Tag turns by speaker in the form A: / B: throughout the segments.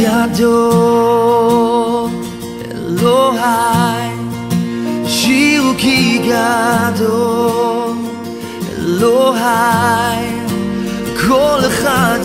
A: Gado Elohai Shiruki Gado Elohai Kol Echad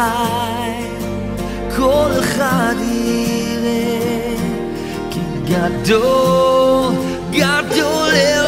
A: עליי, כל אחד יראה, כי גדול, גדול אל...